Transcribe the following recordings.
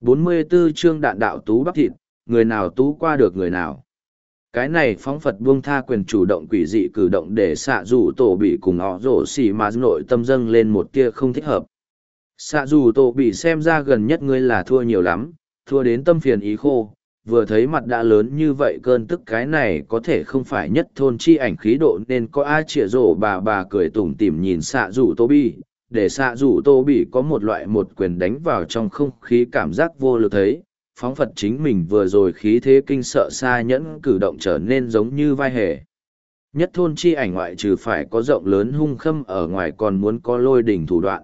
44 chương đạn đạo tú bắp thịt, người nào tú qua được người nào. Cái này phóng Phật buông tha quyền chủ động quỷ dị cử động để xạ dù tổ bị cùng họ rổ xì mà nội tâm dâng lên một tia không thích hợp. Xạ dù tổ bị xem ra gần nhất ngươi là thua nhiều lắm, thua đến tâm phiền ý khô, vừa thấy mặt đã lớn như vậy cơn tức cái này có thể không phải nhất thôn chi ảnh khí độ nên có ai trịa rổ bà bà cười tủm tỉm nhìn xạ rủ tô bi để xạ rủ tô bị có một loại một quyền đánh vào trong không khí cảm giác vô lực thấy. Phóng phật chính mình vừa rồi khí thế kinh sợ xa nhẫn cử động trở nên giống như vai hề. Nhất thôn chi ảnh ngoại trừ phải có rộng lớn hung khâm ở ngoài còn muốn có lôi đỉnh thủ đoạn.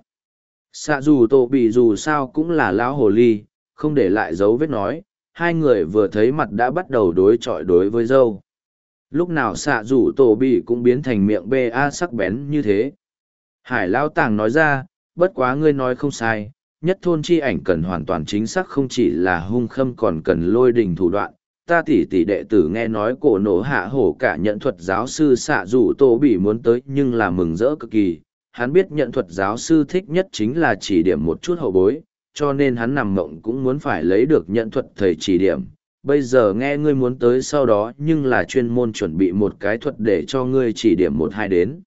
Xạ dù tô bị dù sao cũng là lão hồ ly, không để lại dấu vết nói, hai người vừa thấy mặt đã bắt đầu đối chọi đối với dâu. Lúc nào xạ rủ tổ bị cũng biến thành miệng bê a sắc bén như thế hải lao tàng nói ra, bất quá ngươi nói không sai, nhất thôn chi ảnh cần hoàn toàn chính xác không chỉ là hung khâm còn cần lôi đình thủ đoạn ta tỷ tỷ đệ tử nghe nói cổ nổ hạ hổ cả nhận thuật giáo sư xạ rủ tổ bị muốn tới nhưng là mừng rỡ cực kỳ hắn biết nhận thuật giáo sư thích nhất chính là chỉ điểm một chút hậu bối, cho nên hắn nằm mộng cũng muốn phải lấy được nhận thuật thầy chỉ điểm. Bây giờ nghe ngươi muốn tới sau đó nhưng là chuyên môn chuẩn bị một cái thuật để cho ngươi chỉ điểm một hai đến.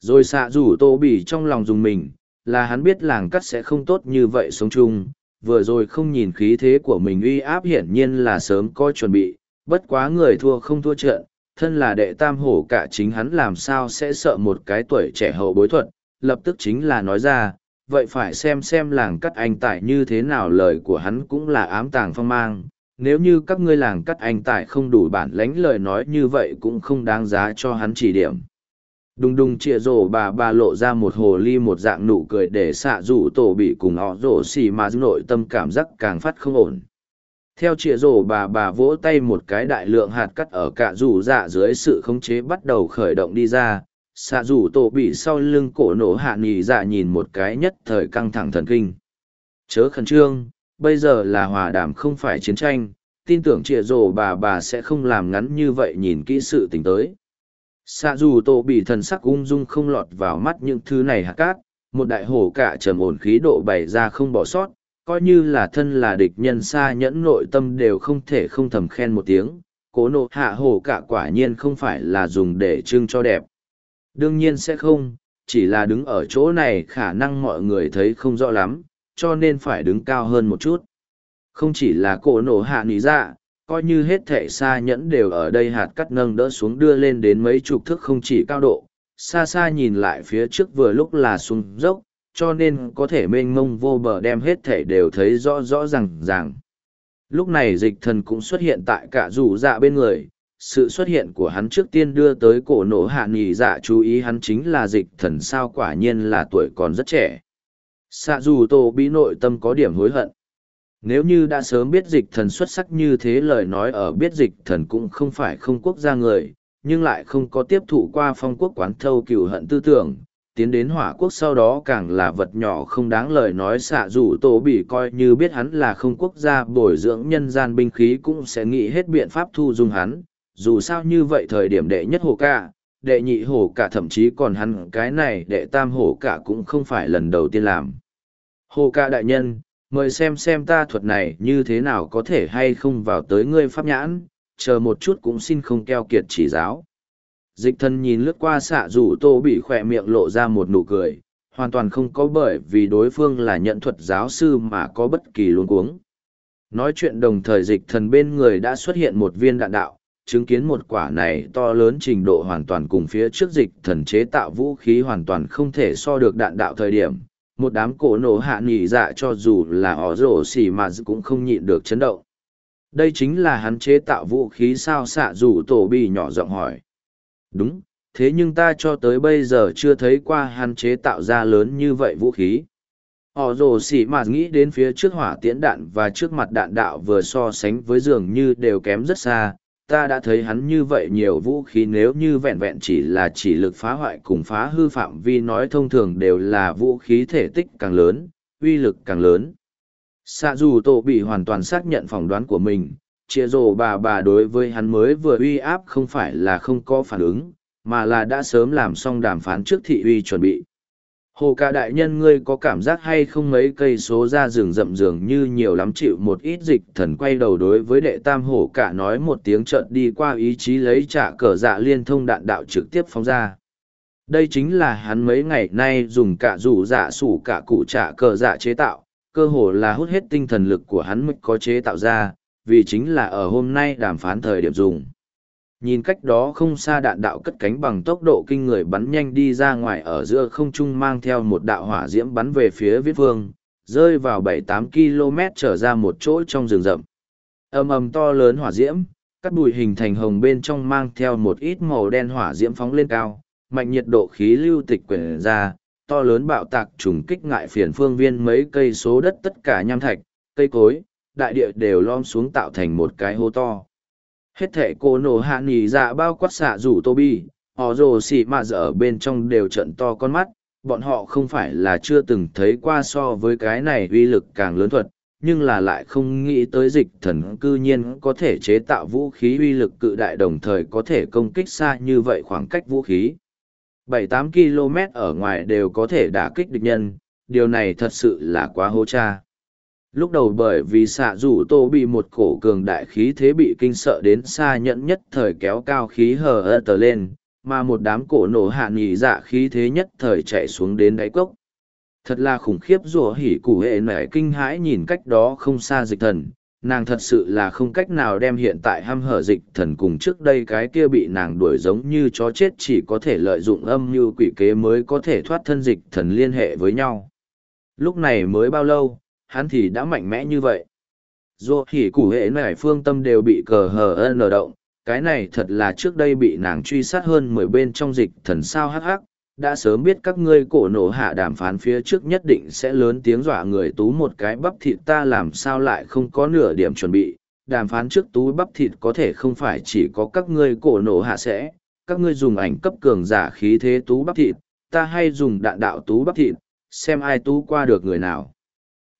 Rồi xạ rủ tô bỉ trong lòng dùng mình, là hắn biết làng cắt sẽ không tốt như vậy sống chung, vừa rồi không nhìn khí thế của mình uy áp hiển nhiên là sớm có chuẩn bị, bất quá người thua không thua trận, thân là đệ tam hổ cả chính hắn làm sao sẽ sợ một cái tuổi trẻ hậu bối thuật, lập tức chính là nói ra, vậy phải xem xem làng cắt anh tại như thế nào lời của hắn cũng là ám tàng phong mang. Nếu như các ngươi làng cắt anh tại không đủ bản lánh lời nói như vậy cũng không đáng giá cho hắn chỉ điểm đùng đùng chịa rổ bà bà lộ ra một hồ ly một dạng nụ cười để xạ rủ tổ bị cùng họ rổ xì mà nội tâm cảm giác càng phát không ổn. Theo chĩa rổ bà bà vỗ tay một cái đại lượng hạt cắt ở cả rủ dạ dưới sự khống chế bắt đầu khởi động đi ra, xạ rủ tổ bị sau lưng cổ nổ hạ nghỉ dạ nhìn một cái nhất thời căng thẳng thần kinh. Chớ khẩn trương, bây giờ là hòa đàm không phải chiến tranh, tin tưởng chĩa rổ bà bà sẽ không làm ngắn như vậy nhìn kỹ sự t ì n h tới xạ dù tổ bị thần sắc ung dung không lọt vào mắt những thứ này hạt cát một đại hổ cả trầm ổn khí độ bày ra không bỏ sót coi như là thân là địch nhân xa nhẫn nội tâm đều không thể không thầm khen một tiếng cố nộ hạ hổ cả quả nhiên không phải là dùng để trưng cho đẹp Đương nhiên sẽ không, chỉ là đứng ở chỗ này khả năng mọi người thấy không rõ lắm, cho nên phải đứng cao hơn một chút. Không chỉ là cổ nổ hạ nỉ dạ, coi như hết thể xa nhẫn đều ở đây hạt cắt nâng đỡ xuống đưa lên đến mấy chục thước không chỉ cao độ, xa xa nhìn lại phía trước vừa lúc là xuống dốc, cho nên có thể mênh mông vô bờ đem hết thể đều thấy rõ rõ ràng ràng. Lúc này dịch thần cũng xuất hiện tại cả rủ dạ bên người, sự xuất hiện của hắn trước tiên đưa tới cổ nổ hạ nghỉ dạ chú ý hắn chính là dịch thần sao quả nhiên là tuổi còn rất trẻ xạ dù tổ bí nội tâm có điểm hối hận nếu như đã sớm biết dịch thần xuất sắc như thế lời nói ở biết dịch thần cũng không phải không quốc gia người nhưng lại không có tiếp thụ qua phong quốc quán thâu cựu hận tư tưởng tiến đến hỏa quốc sau đó càng là vật nhỏ không đáng lời nói xạ dù tổ bị coi như biết hắn là không quốc gia bồi dưỡng nhân gian binh khí cũng sẽ nghĩ hết biện pháp thu dung hắn dù sao như vậy thời điểm đệ nhất hồ ca, đệ nhị hồ cả thậm chí còn hắn cái này đệ tam hồ cả cũng không phải lần đầu tiên làm. Hồ ca đại nhân, mời xem xem ta thuật này như thế nào có thể hay không vào tới ngươi pháp nhãn, chờ một chút cũng xin không keo kiệt chỉ giáo. Dịch thân nhìn lướt qua xạ rủ tô bị khỏe miệng lộ ra một nụ cười, hoàn toàn không có bởi vì đối phương là nhận thuật giáo sư mà có bất kỳ luống cuống. Nói chuyện đồng thời dịch thần bên người đã xuất hiện một viên đạn đạo, chứng kiến một quả này to lớn trình độ hoàn toàn cùng phía trước dịch thần chế tạo vũ khí hoàn toàn không thể so được đạn đạo thời điểm. Một đám cổ nổ hạ nỉ dạ cho dù là ỏ rổ xỉ mà cũng không nhịn được chấn động. Đây chính là hắn chế tạo vũ khí sao xạ dù tổ bi nhỏ giọng hỏi. Đúng, thế nhưng ta cho tới bây giờ chưa thấy qua hắn chế tạo ra lớn như vậy vũ khí. Họ rồ xỉ mà nghĩ đến phía trước hỏa tiễn đạn và trước mặt đạn đạo vừa so sánh với dường như đều kém rất xa, ta đã thấy hắn như vậy nhiều vũ khí nếu như vẹn vẹn chỉ là chỉ lực phá hoại cùng phá hư phạm vi nói thông thường đều là vũ khí thể tích càng lớn, uy lực càng lớn. Sạ dù tổ bị hoàn toàn xác nhận phỏng đoán của mình, chia rồ bà bà đối với hắn mới vừa uy áp không phải là không có phản ứng, mà là đã sớm làm xong đàm phán trước thị uy chuẩn bị. Hồ ca đại nhân ngươi có cảm giác hay không mấy cây số ra rừng rậm rường như nhiều lắm chịu một ít dịch thần quay đầu đối với đệ tam hổ cả nói một tiếng trợn đi qua ý chí lấy trả cờ dạ liên thông đạn đạo trực tiếp phóng ra. Đây chính là hắn mấy ngày nay dùng cả rủ dạ sủ cả cụ trả cờ dạ chế tạo, cơ hồ là hút hết tinh thần lực của hắn mới có chế tạo ra, vì chính là ở hôm nay đàm phán thời điểm dùng. Nhìn cách đó không xa đạn đạo cất cánh bằng tốc độ kinh người bắn nhanh đi ra ngoài ở giữa không trung mang theo một đạo hỏa diễm bắn về phía viết vương rơi vào bảy tám km trở ra một chỗ trong rừng rậm. ầm ầm to lớn hỏa diễm, cắt bụi hình thành hồng bên trong mang theo một ít màu đen hỏa diễm phóng lên cao, mạnh nhiệt độ khí lưu tịch quyển ra, to lớn bạo tạc trùng kích ngại phiền phương viên mấy cây số đất tất cả nham thạch, cây cối, đại địa đều lom xuống tạo thành một cái hố to hết thệ cô nổ hạ nghỉ dạ bao quát xạ rủ tô bi họ rồ xì mà dở bên trong đều trận to con mắt bọn họ không phải là chưa từng thấy qua so với cái này uy lực càng lớn thuật nhưng là lại không nghĩ tới dịch thần cư nhiên có thể chế tạo vũ khí uy lực cự đại đồng thời có thể công kích xa như vậy khoảng cách vũ khí. 7-8 km ở ngoài đều có thể đả kích địch nhân, điều này thật sự là quá hô cha lúc đầu bởi vì xạ rủ tô bị một cổ cường đại khí thế bị kinh sợ đến xa nhẫn nhất thời kéo cao khí hờ ơ tờ lên, mà một đám cổ nổ hạ nghỉ dạ khí thế nhất thời chạy xuống đến đáy cốc. Thật là khủng khiếp rủa hỉ cụ hệ nảy kinh hãi nhìn cách đó không xa dịch thần, nàng thật sự là không cách nào đem hiện tại hăm hở dịch thần cùng trước đây cái kia bị nàng đuổi giống như chó chết chỉ có thể lợi dụng âm như quỷ kế mới có thể thoát thân dịch thần liên hệ với nhau. Lúc này mới bao lâu hắn thì đã mạnh mẽ như vậy. Dù hỉ củ hệ này phương tâm đều bị cờ hờ ân lờ động, cái này thật là trước đây bị nàng truy sát hơn mười bên trong dịch thần sao hắc hắc, đã sớm biết các ngươi cổ nổ hạ đàm phán phía trước nhất định sẽ lớn tiếng dọa người tú một cái bắp thịt ta làm sao lại không có nửa điểm chuẩn bị, đàm phán trước tú bắp thịt có thể không phải chỉ có các ngươi cổ nổ hạ sẽ, các ngươi dùng ảnh cấp cường giả khí thế tú bắp thịt, ta hay dùng đạn đạo tú bắp thịt, xem ai tú qua được người nào